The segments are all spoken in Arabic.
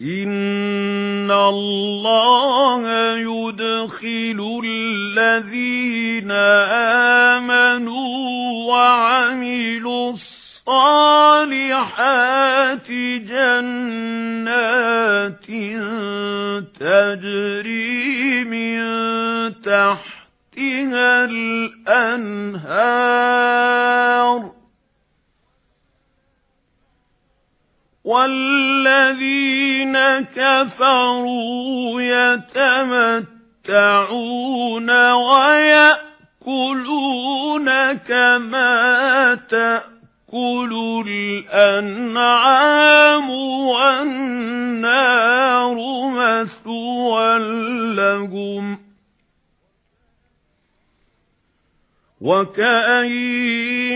إِنَّ اللَّهَ يُدْخِلُ الَّذِينَ آمَنُوا وَعَمِلُوا الصَّالِحَاتِ جَنَّاتٍ تَجْرِي مِن تَحْتِهَا الْأَنْهَارُ وَالَّذِينَ كَفَرُوا يَتَمَتَّعُونَ وَيَأْكُلُونَ كَمَا تَأْكُلُ الْأَنْعَامُ وَالنَّارُ مَثْوًى لَهُمْ وَكَأَيِّن مِّن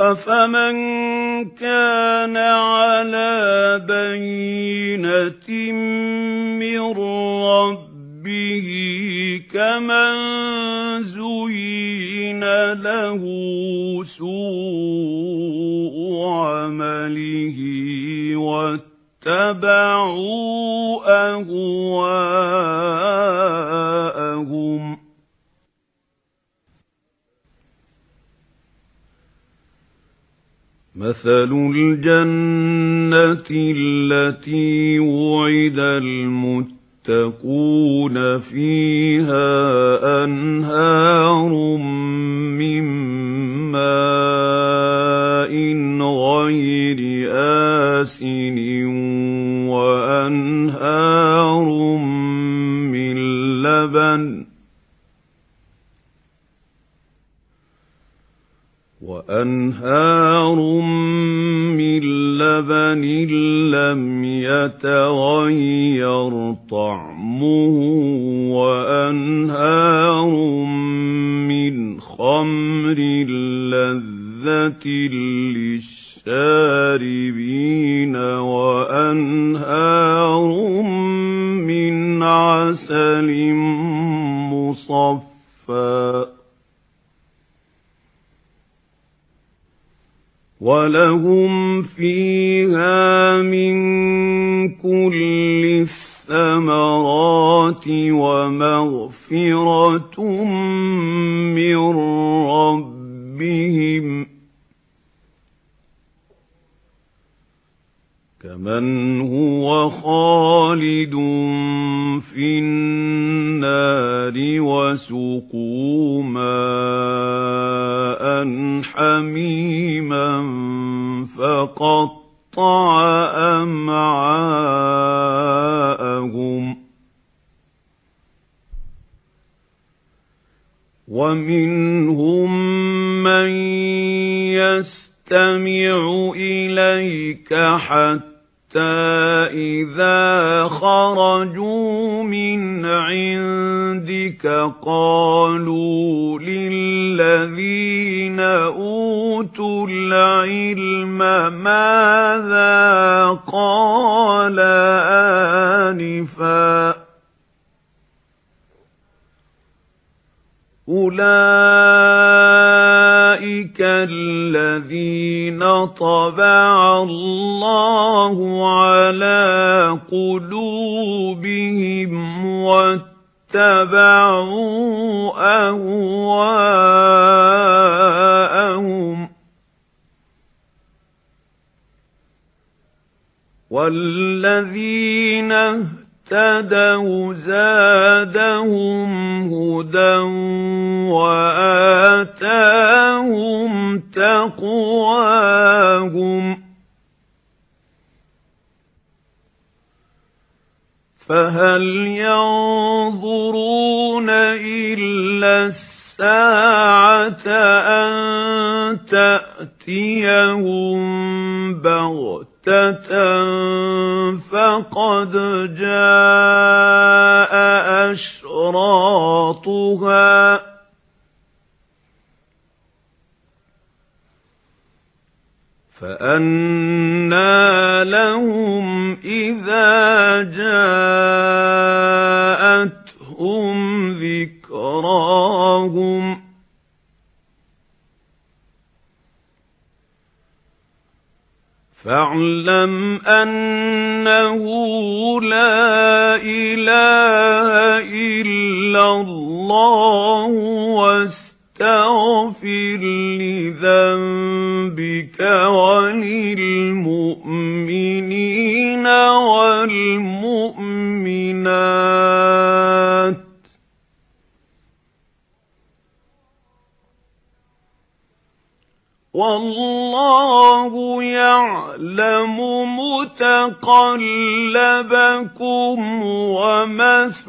أَفَمَن كَانَ عَلَى بَيِّنَةٍ مِّن رَّبِّهِ كَمَن زُيِّنَ لَهُ سُوءُ عَمَلِهِ وَاتَّبَعُوا أَهْوَاءَهُمْ مَثَلُ الْجَنَّةِ الَّتِي وُعِدَ الْمُتَّقُونَ فِيهَا أَنْهَارٌ مِّن مَّاءٍ غَيْرِ آسِنٍ وَأَنْهَارٌ مِّن لَّبَنٍ وَأَنْهَارٌ مِّن لَّبَنٍ لَّمْ يَتَغَيَّرْ طَعْمُهُ وَأَنْهَارٌ مِّنْ خَمْرٍ لَّذَّةٍ لِّلشَّارِبِينَ. وَلَهُمْ فِيهَا مِن كُلِّ الثَّمَرَاتِ وَمَغْفِرَةٌ مِّن رَّبِّهِمْ كَمَنْ هُوَ خَالِدٌ فِي النَّارِ وَسُقُوا مَاءً حَمِيمًا فَقَطَّعَ أَمْعَاءَهُمْ وَمِنْهُم مَّن يَسْتَمِعُ إِلَيْكَ حَتَّىٰ إِذَا خَرَجُوا مِنْ عِندِكَ قَالُوا لِلَّذِينَ أُوتُوا الْعِلْمَ مَاذَا قَالَ آنِفًا أُولَئِكَ الَّذِينَ طَبَعَ اللَّهُ عَلَى قُلُوبِهِمْ وَاتَّبَعُوا أَهْوَاءَهُمْ وَالَّذِينَ اهْتَدَوْا زَادَهُمْ هُدًى وَآتَاهُمْ فَهَلْ يَنظُرُونَ إِلَّا السَّاعَةَ أَن تَأْتِيَهُم بَغْتَةً فَقَدْ جَاءَ أَوْسَطُهَا فَأَنَّى لَهُمْ إِذَا جَاءَتْهُمْ ذِكْرَاهُمْ فَاعْلَمْ أَنَّهُ لَا إِلَٰهَ إِلَّا اللَّهُ وَاسْتَغْفِرْ لِذَنبِكَ وَلِلْمُؤْمِنِينَ وَالْمُؤْمِنَاتِ وَاللَّهُ يَعْلَمُ مُتَقَلَّبَكُمْ وَمَثْوَاكُمْ.